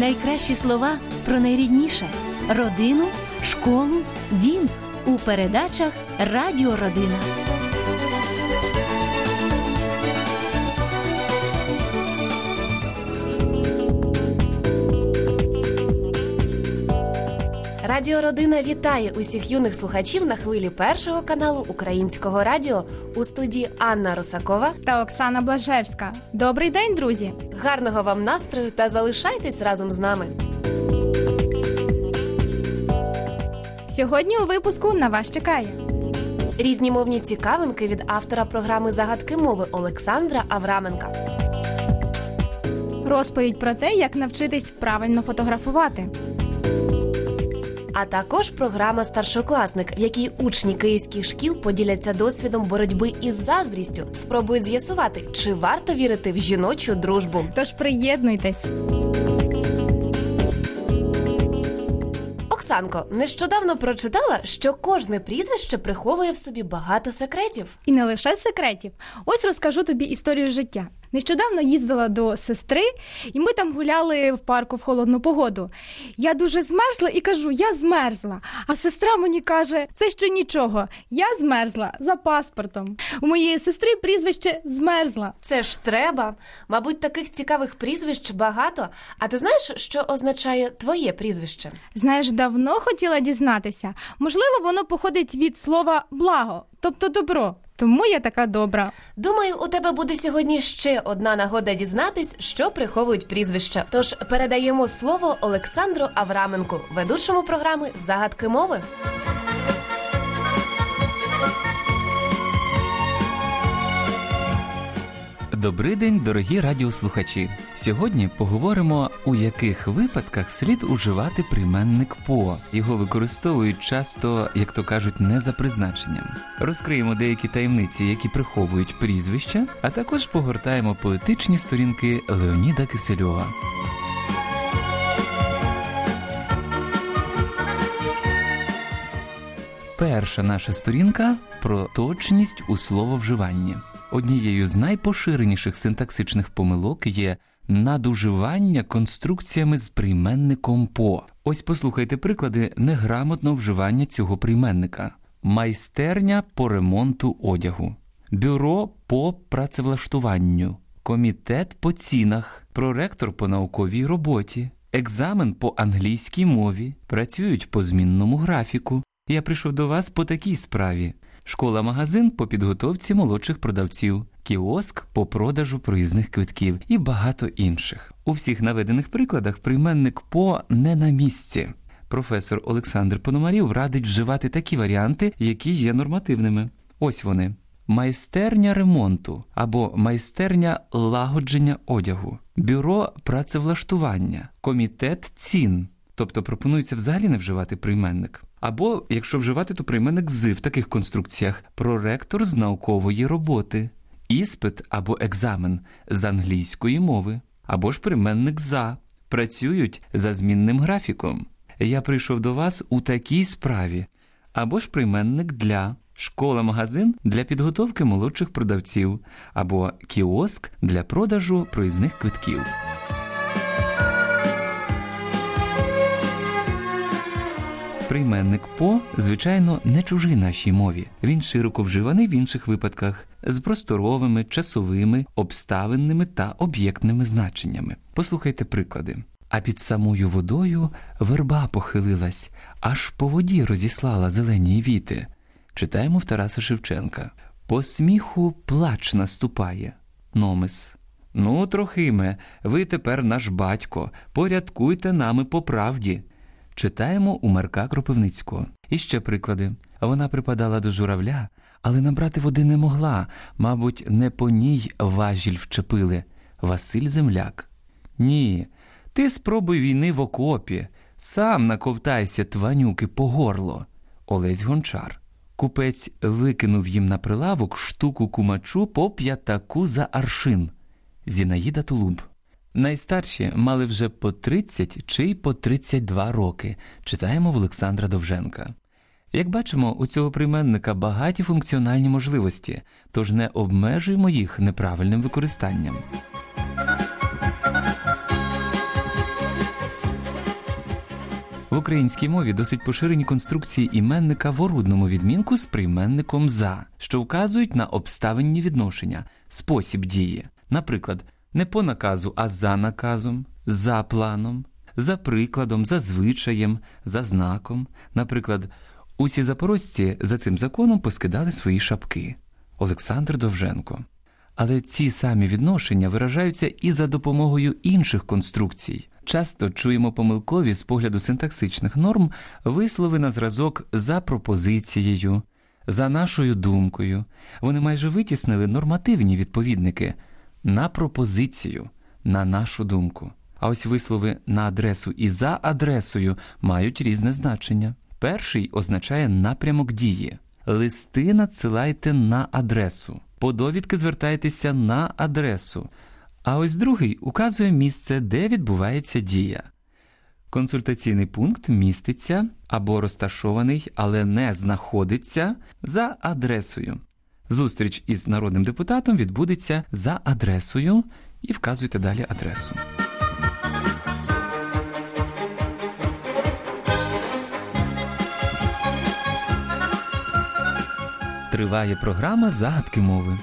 Найкращі слова про найрідніше родину, школу, дім у передачах Радіо Родина. Радіо Родина вітає усіх юних слухачів на хвилі першого каналу Українського радіо у студії Анна Русакова та Оксана Блажевська. Добрий день, друзі! Гарного вам настрою та залишайтесь разом з нами. Сьогодні у випуску на вас чекає різні мовні цікавинки від автора програми Загадки мови Олександра Авраменка. Розповідь про те, як навчитись правильно фотографувати а також програма Старшокласник, в якій учні київських шкіл поділяться досвідом боротьби із заздрістю, спробують з'ясувати, чи варто вірити в жіночу дружбу. Тож приєднуйтесь. Оксанко, нещодавно прочитала, що кожне прізвище приховує в собі багато секретів. І не лише секретів. Ось розкажу тобі історію життя. Нещодавно їздила до сестри, і ми там гуляли в парку в холодну погоду. Я дуже змерзла і кажу, я змерзла. А сестра мені каже, це ще нічого. Я змерзла за паспортом. У моєї сестри прізвище змерзла. Це ж треба. Мабуть, таких цікавих прізвищ багато. А ти знаєш, що означає твоє прізвище? Знаєш, давно хотіла дізнатися. Можливо, воно походить від слова благо, тобто добро. Тому я така добра. Думаю, у тебе буде сьогодні ще одна нагода дізнатись, що приховують прізвища. Тож передаємо слово Олександру Авраменку, ведучому програми Загадки мови. Добрий день, дорогі радіослухачі. Сьогодні поговоримо, у яких випадках слід уживати прийменник по. Його використовують часто, як то кажуть, не за призначенням. Розкриємо деякі таємниці, які приховують прізвища, а також погортаємо поетичні сторінки Леоніда Кисельова. Перша наша сторінка про точність у слововживанні. Однією з найпоширеніших синтаксичних помилок є надуживання конструкціями з прийменником по. Ось послухайте приклади неграмотного вживання цього прийменника: майстерня по ремонту одягу, бюро по працевлаштуванню, комітет по цінах, проректор по науковій роботі, екзамен по англійській мові, працюють по змінному графіку. Я прийшов до вас по такій справі школа-магазин по підготовці молодших продавців, кіоск по продажу проїзних квитків і багато інших. У всіх наведених прикладах прийменник по не на місці. Професор Олександр Пономарів радить вживати такі варіанти, які є нормативними. Ось вони: майстерня ремонту або майстерня лагодження одягу, бюро працевлаштування, комітет цін. Тобто пропонується взагалі не вживати прийменник. Або, якщо вживати, то прийменник з в таких конструкціях. Проректор з наукової роботи, іспит або екзамен з англійської мови, або ж прийменник за працюють за змінним графіком. Я прийшов до вас у такій справі, або ж прийменник для школа-магазин для підготовки молодших продавців, або кіоск для продажу проїзних квитків. Прийменник по, звичайно, не чужий нашій мові. Він широко вживаний в інших випадках з просторовими, часовими, обставинними та об'єктними значеннями. Послухайте приклади. А під самою водою верба похилилась, аж по воді розіслала зелені віти. Читаємо в Тараса Шевченка. По сміху плач наступає. Номис. Ну, Трохиме, ви тепер наш батько, порядкуйте нами по правді. Читаємо у Марка Кропивницького. І ще приклади. Вона припадала до журавля, але набрати води не могла, мабуть, не по ній важіль вчепили. Василь Земляк. Ні, ти спробуй війни в окопі, сам наковтайся тванюки по горло. Олесь Гончар. Купець викинув їм на прилавок штуку кумачу по п'ятаку за аршин. Зінаїда Тулуб. Найстарші мали вже по 30 чи й по 32 роки. Читаємо в Олександра Довженка. Як бачимо, у цього прийменника багаті функціональні можливості, тож не обмежуємо їх неправильним використанням. В українській мові досить поширені конструкції іменника в орудному відмінку з прийменником за, що вказують на обставинні відношення, спосіб дії. Наприклад, не по наказу, а за наказом, за планом, за прикладом, за звичаєм, за знаком. Наприклад, усі запорожці за цим законом поскидали свої шапки. Олександр Довженко. Але ці самі відношення виражаються і за допомогою інших конструкцій. Часто чуємо помилкові з погляду синтаксичних норм вислови на зразок за пропозицією, за нашою думкою. Вони майже витіснили нормативні відповідники на пропозицію, на нашу думку. А ось вислови на адресу і за адресою мають різне значення. Перший означає напрямок дії. Листи надсилайте на адресу. По довідки звертайтеся на адресу. А ось другий указує місце, де відбувається дія. Консультаційний пункт міститься або розташований, але не знаходиться за адресою. Зустріч із народним депутатом відбудеться за адресою і вказуйте далі адресу. Триває програма Загадки мови.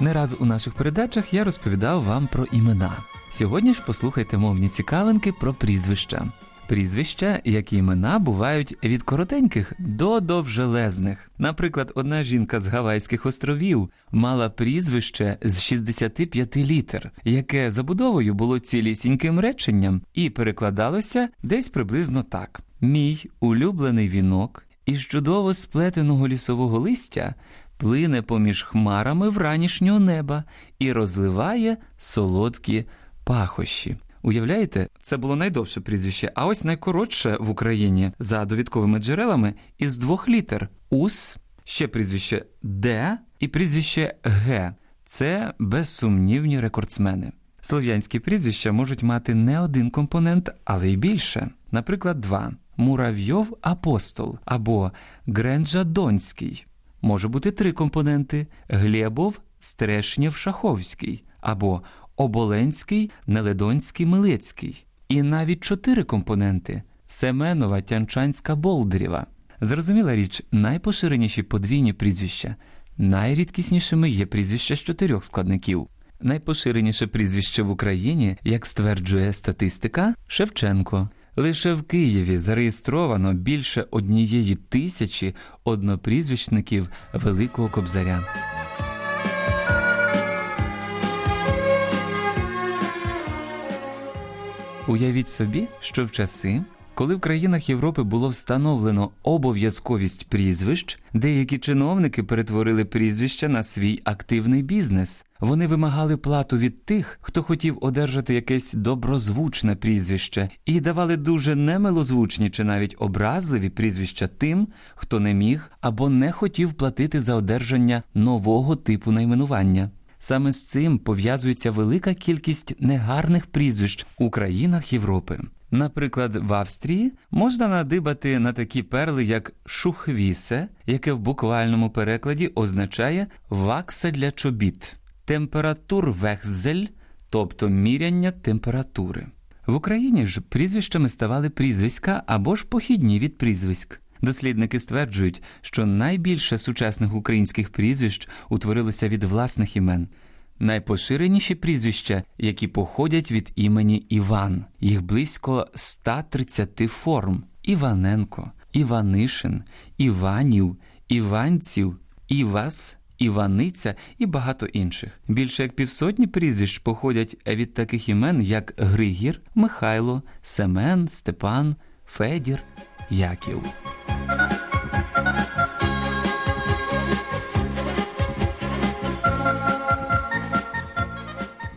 Не раз у наших передачах я розповідав вам про імена. Сьогодні ж послухайте мовні цікавинки про прізвища. Прізвища, як і імена, бувають від коротеньких до довжелезних. Наприклад, одна жінка з Гавайських островів мала прізвище з 65 літер, яке забудовою було цілісіньким реченням і перекладалося десь приблизно так: Мій улюблений вінок із чудово сплетеного лісового листя плине поміж хмарами вранішнього неба і розливає солодкі пахощі. Уявляєте, це було найдовше прізвище, а ось найкоротше в Україні за довідковими джерелами із двох літер ус, ще прізвище Д і прізвище Г. Це безсумнівні рекордсмени. Слов'янські прізвища можуть мати не один компонент, але й більше. Наприклад, два Муравйов апостол або Гренджа Донський. Може бути три компоненти: Глєбов Стрешнєв Шаховський або Оболенський, Неледонський, Милецький. І навіть чотири компоненти Семенова, Тянчанська, Болдирєва. Зрозуміла річ, найпоширеніші подвійні прізвища. Найрідкіснішими є прізвища з чотирьох складників. Найпоширеніше прізвище в Україні, як стверджує статистика, Шевченко. Лише в Києві зареєстровано більше однієї тисячі однопрізвищників Великого Кобзаря. Уявіть собі, що в часи, коли в країнах Європи було встановлено обов'язковість прізвищ, деякі чиновники перетворили прізвища на свій активний бізнес. Вони вимагали плату від тих, хто хотів одержати якесь доброзвучне прізвище, і давали дуже немилозвучні чи навіть образливі прізвища тим, хто не міг або не хотів платити за одержання нового типу найменування. Саме з цим пов'язується велика кількість негарних прізвищ у країнах Європи. Наприклад, в Австрії можна надибати на такі перли, як шухвісе, яке в буквальному перекладі означає вакса для чобіт, температурвехзель, тобто міряння температури. В Україні ж прізвищами ставали прізвиська або ж похідні від прізвиськ. Дослідники стверджують, що найбільше сучасних українських прізвищ утворилося від власних імен. Найпоширеніші прізвища, які походять від імені Іван, їх близько 130 форм: Іваненко, Іванишин, Іванів, Іванців, Івас, Іваниця і багато інших. Більше як півсотні прізвищ походять від таких імен, як Григір, Михайло, Семен, Степан, Федір, Яків.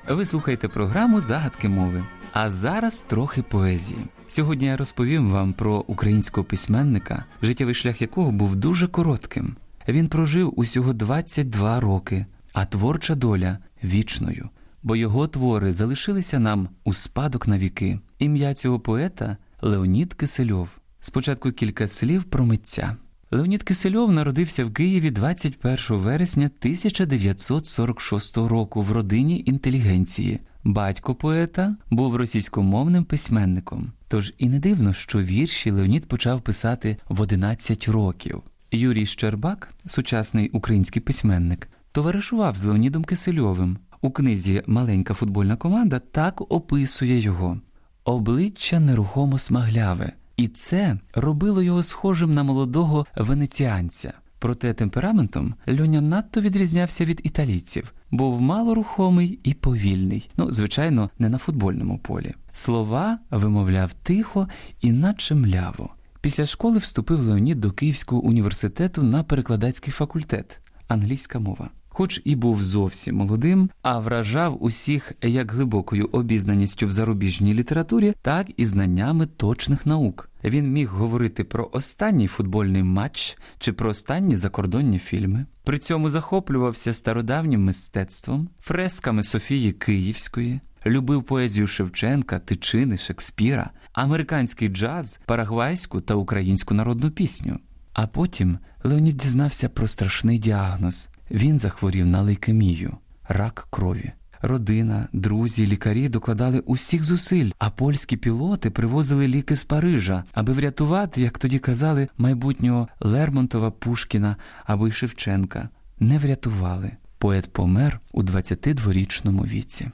Ви слухаєте програму Загадки мови. А зараз трохи поезії. Сьогодні я розповім вам про українського письменника, життєвий шлях якого був дуже коротким. Він прожив усього 22 роки, а творча доля вічною, бо його твори залишилися нам у спадок на віки. Ім'я цього поета Леонід Кисельов. Спочатку кілька слів про митця. Леонід Кисельов народився в Києві 21 вересня 1946 року в родині інтелігенції, Батько поета був російськомовним письменником, тож і не дивно, що вірші Леонід почав писати в 11 років. Юрій Щербак, сучасний український письменник, товаришував з Леонідом Кисельовим. У книзі Маленька футбольна команда так описує його обличчя нерухомо смагляве, і це робило його схожим на молодого венеціанця. Проте темпераментом Льоня надто відрізнявся від італійців, був малорухомий і повільний, ну, звичайно, не на футбольному полі. Слова вимовляв тихо і наче мляво. Після школи вступив Леонід до Київського університету на перекладацький факультет англійська мова. Хоч і був зовсім молодим, а вражав усіх як глибокою обізнаністю в зарубіжній літературі, так і знаннями точних наук. Він міг говорити про останній футбольний матч чи про останні закордонні фільми. При цьому захоплювався стародавнім мистецтвом, фресками Софії Київської, любив поезію Шевченка, Тичини, Шекспіра, американський джаз, парагвайську та українську народну пісню. А потім Леонід дізнався про страшний діагноз. Він захворів на лейкемію, рак крові. Родина, друзі, лікарі докладали усіх зусиль, а польські пілоти привозили ліки з Парижа, аби врятувати, як тоді казали, майбутнього Лермонтова Пушкіна або й Шевченка. Не врятували. Поет помер у 22-річному віці.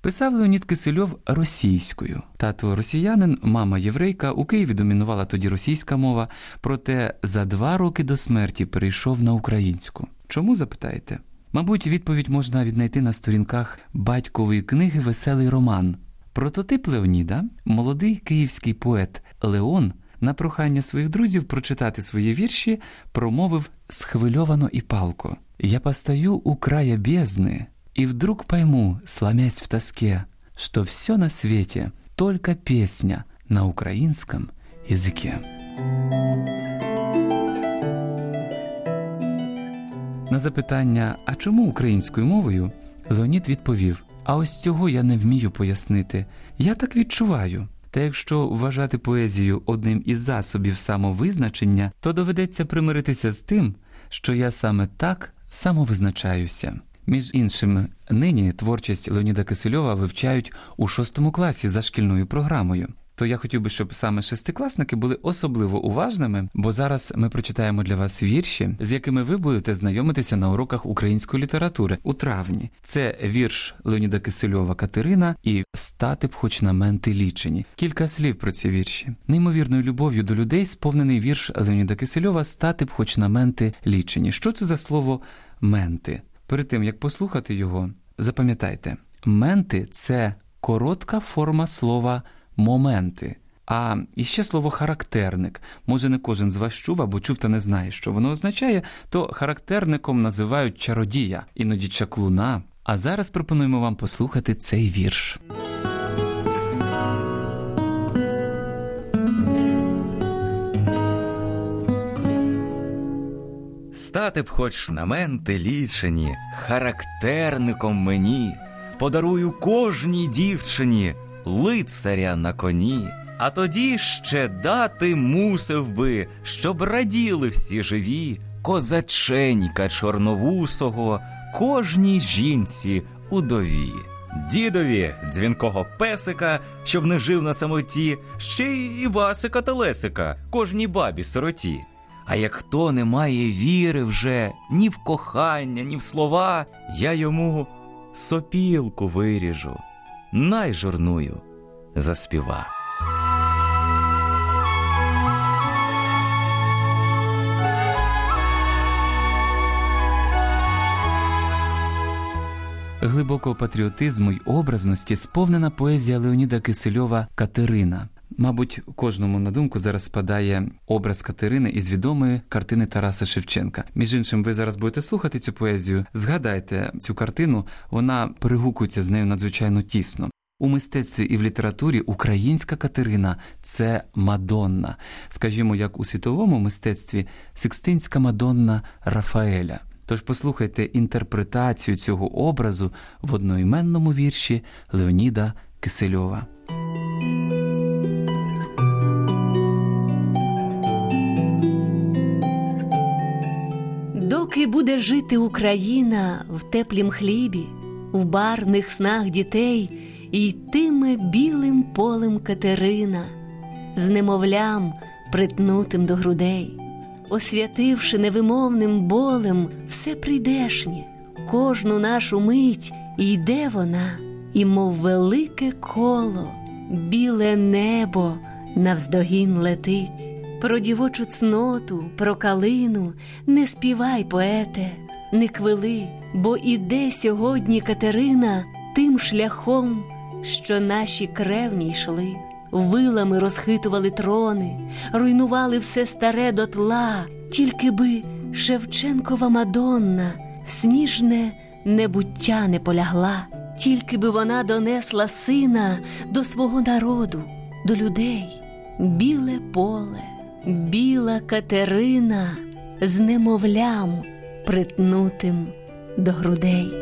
Писав Леонід Кисельов російською. Тато росіянин, мама єврейка, у Києві домінувала тоді російська мова, проте за два роки до смерті перейшов на українську. Чому запитаєте? Мабуть, відповідь можна віднайти на сторінках батькової книги Веселий роман. Прототип Леоніда, молодий київський поет Леон, на прохання своїх друзів прочитати свої вірші, промовив схвильовано і палко: Я постаю у края бездны, и вдруг пойму, сломясь в тоске, что все на свете только песня на украинском языке. На запитання, а чому українською мовою, Леонід відповів: А ось цього я не вмію пояснити. Я так відчуваю. Та якщо вважати поезію одним із засобів самовизначення, то доведеться примиритися з тим, що я саме так самовизначаюся. Між іншим, нині творчість Леоніда Кисельова вивчають у шостому класі за шкільною програмою. То я хотів би, щоб саме шестикласники були особливо уважними, бо зараз ми прочитаємо для вас вірші, з якими ви будете знайомитися на уроках української літератури у травні. Це вірш Леоніда Кисельова Катерина і стати б хоч на менти лічені. Кілька слів про ці вірші. Неймовірною любов'ю до людей сповнений вірш Леоніда Кисельова Стати б хоч на менти лічені. Що це за слово менти? Перед тим як послухати його, запам'ятайте, менти це коротка форма слова моменти. А іще слово характерник. Може, не кожен з вас чув або чув та не знає, що воно означає, то характерником називають чародія, іноді чаклуна. А зараз пропонуємо вам послухати цей вірш. Стати б хоч на менти лічені, характерником мені, подарую кожній дівчині лицаря на коні, а тоді ще дати мусив би, щоб раділи всі живі, козаченька чорновусого, кожній жінці удові. Дідові дзвінкого песика, щоб не жив на самоті, ще й Івасика та Лесика, кожній бабі сироті. А як хто не має віри вже ні в кохання, ні в слова, я йому сопілку виріжу, найжурную заспіва. Глибокого патріотизму й образності сповнена поезія Леоніда Кисельова Катерина. Мабуть, кожному на думку зараз спадає образ Катерини із відомої картини Тараса Шевченка. Між іншим, ви зараз будете слухати цю поезію. Згадайте цю картину, вона перегукується з нею надзвичайно тісно. У мистецтві і в літературі українська Катерина це Мадонна, скажімо, як у світовому мистецтві Сикстинська Мадонна Рафаеля. Тож послухайте інтерпретацію цього образу в одноіменному вірші Леоніда Кисельова. Доки буде жити Україна в теплім хлібі, в барних снах дітей і йтиме білим полем Катерина, з немовлям, притнутим до грудей, освятивши невимовним болем все прийдешнє, кожну нашу мить йде вона, і мов велике коло, біле небо навздогін летить. Про дівочу цноту, про калину не співай, поете, не квили, бо іде сьогодні Катерина тим шляхом, що наші кревні йшли, вилами розхитували трони, руйнували все старе дотла, тільки би Шевченкова Мадонна в сніжне небуття не полягла, тільки би вона донесла сина до свого народу, до людей, біле поле біла Катерина з немовлям, притнутим до грудей.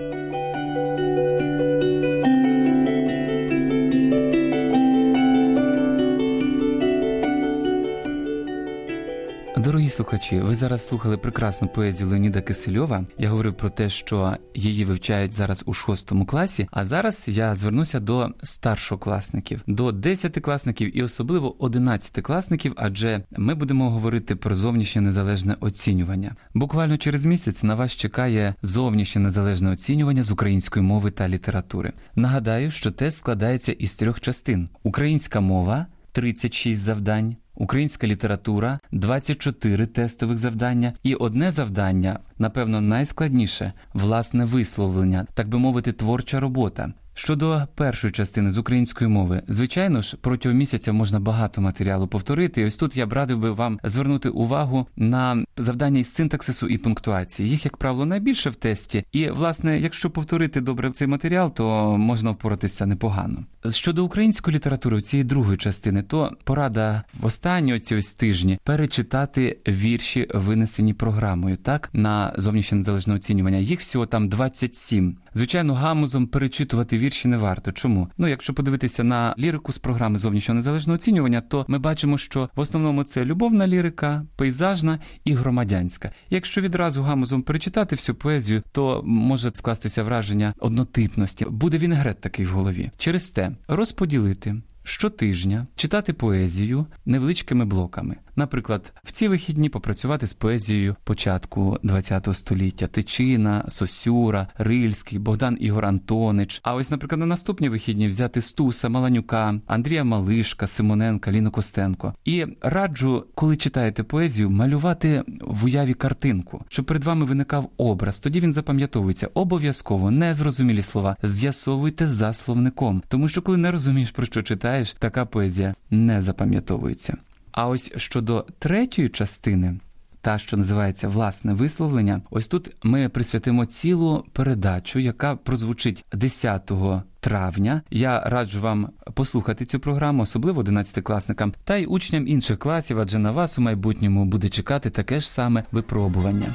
Дорогі слухачі, ви зараз слухали прекрасну поезію Леоніда Кисельова. Я говорив про те, що її вивчають зараз у шостому класі. А зараз я звернуся до старшокласників, до десятикласників і особливо одинадцятикласників, адже ми будемо говорити про зовнішнє незалежне оцінювання. Буквально через місяць на вас чекає зовнішнє незалежне оцінювання з української мови та літератури. Нагадаю, що тест складається із трьох частин: українська мова 36 завдань. Українська література, 24 тестових завдання, і одне завдання, напевно, найскладніше власне висловлення, так би мовити, творча робота. Щодо першої частини з української мови, звичайно ж, протягом місяця можна багато матеріалу повторити. Ось тут я б радив би вам звернути увагу на завдання із синтаксису і пунктуації. Їх, як правило, найбільше в тесті. І, власне, якщо повторити добре цей матеріал, то можна впоратися непогано. Щодо української літератури, цієї другої частини, то порада в останні оці ось тижні перечитати вірші, винесені програмою, так на зовнішнє незалежне оцінювання. Їх всього там 27. Звичайно, гамузом перечитувати вірші не варто. Чому? Ну, якщо подивитися на лірику з програми зовнішнього незалежного оцінювання, то ми бачимо, що в основному це любовна лірика, пейзажна і громадянська. Якщо відразу гамузом перечитати всю поезію, то може скластися враження однотипності. Буде вінегрет такий в голові. Через те розподілити. Щотижня читати поезію невеличкими блоками. Наприклад, в ці вихідні попрацювати з поезією початку ХХ століття Тичина, Сосюра, Рильський, Богдан Ігор Антонич. А ось, наприклад, на наступні вихідні взяти Стуса, Маланюка, Андрія Малишка, Симоненка, Ліну Костенко. І раджу, коли читаєте поезію, малювати в уяві картинку, щоб перед вами виникав образ. Тоді він запам'ятовується обов'язково незрозумілі слова. З'ясовуйте за словником, тому що коли не розумієш про що читаєш, така поезія не запам'ятовується. А ось щодо третьої частини, та що називається власне висловлення, ось тут ми присвятимо цілу передачу, яка прозвучить 10 травня. Я раджу вам послухати цю програму, особливо 11-класникам, та й учням інших класів, адже на вас у майбутньому буде чекати таке ж саме випробування.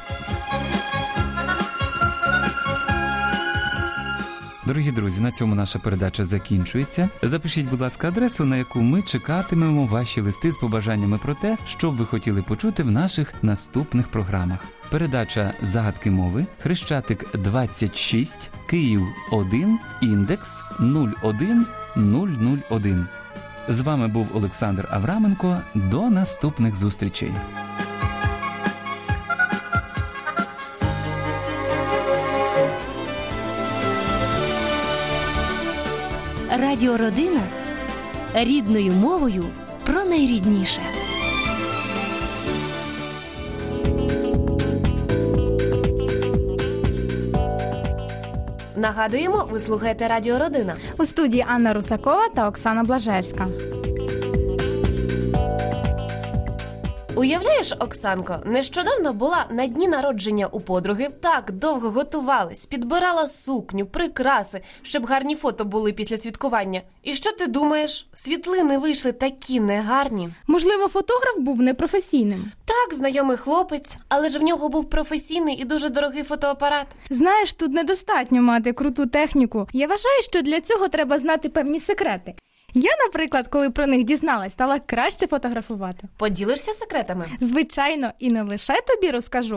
Дорогі друзі, на цьому наша передача закінчується. Запишіть, будь ласка, адресу, на яку ми чекатимемо ваші листи з побажаннями про те, що б ви хотіли почути в наших наступних програмах. Передача Загадки мови, Хрещатик 26, Київ 1, індекс 01001. З вами був Олександр Авраменко. До наступних зустрічей. Радіо Родина рідною мовою про найрідніше. Нагадуємо, ви слухаєте Радіо Родина. У студії Анна Русакова та Оксана Блажевська. Уявляєш, Оксанко, нещодавно була на дні народження у подруги, так довго готувалась, підбирала сукню, прикраси, щоб гарні фото були після святкування. І що ти думаєш? Світлини вийшли такі негарні. Можливо, фотограф був непрофесійним. Так, знайомий хлопець, але ж в нього був професійний і дуже дорогий фотоапарат. Знаєш, тут недостатньо мати круту техніку. Я вважаю, що для цього треба знати певні секрети. Я, наприклад, коли про них дізналась, стала краще фотографувати. Поділишся секретами? Звичайно, і не лише тобі розкажу,